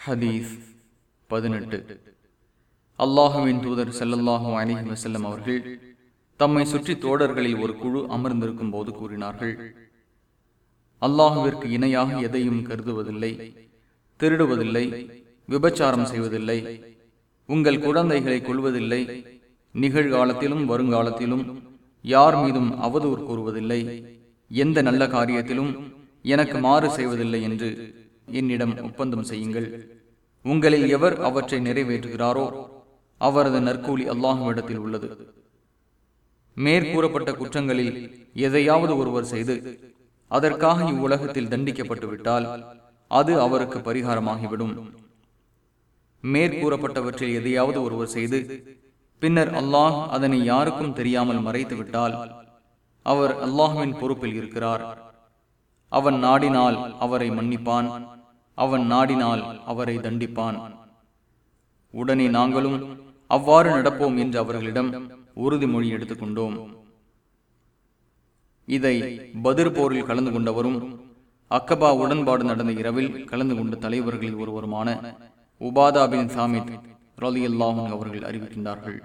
ஹதீஸ் பதினெட்டு. அல்லாஹுவின் தூதர் செல்லல்லாஹும் அலிஹி வசல்லம் அவர்கள் தம்மை சுற்றி தோடர்களில் ஒரு குழு அமர்ந்திருக்கும் போது கூறினார்கள் அல்லாஹுவிற்கு இணையாக எதையும் கருதுவதில்லை திருடுவதில்லை விபச்சாரம் செய்வதில்லை உங்கள் குழந்தைகளை கொள்வதில்லை நிகழ்காலத்திலும் வருங்காலத்திலும் யார் மீதும் அவதூறு கூறுவதில்லை எந்த நல்ல காரியத்திலும் எனக்கு மாறு செய்வதில்லை என்று என்னிடம் ஒப்பந்தம் செய்யுங்கள். உங்களில் எவர் அவற்றை நிறைவேற்றுகிறாரோ அவரது நற்கூலி அல்லாஹுவிடத்தில் உள்ளது. மேற்கூறப்பட்ட குற்றங்களில் எதையாவது ஒருவர் செய்து அதற்காக இவ்வுலகத்தில் தண்டிக்கப்பட்டுவிட்டால் அது அவருக்கு பரிகாரமாகிவிடும். மேற்கூறப்பட்டவற்றில் எதையாவது ஒருவர் செய்து பின்னர் அல்லாஹ் அதனை யாருக்கும் தெரியாமல் மறைத்துவிட்டால் அவர் அல்லாஹுவின் பொறுப்பில் இருக்கிறார். அவன் நாடினால் அவரை மன்னிப்பான். அவன் நாடினால் அவரை தண்டிப்பான். உடனே நாங்களும் அவ்வாறு நடப்போம் என்று அவர்களிடம் உறுதிமொழி எடுத்துக்கொண்டோம். இதை பதிர் போரில் கலந்து கொண்டவரும் அக்கபா உடன்பாடு நடந்த இரவில் கலந்து கொண்ட தலைவர்களில் ஒருவருமான உபாதாபின் சாமித் ரலியல்லாஹன் அவர்கள் அறிவிக்கின்றார்கள்.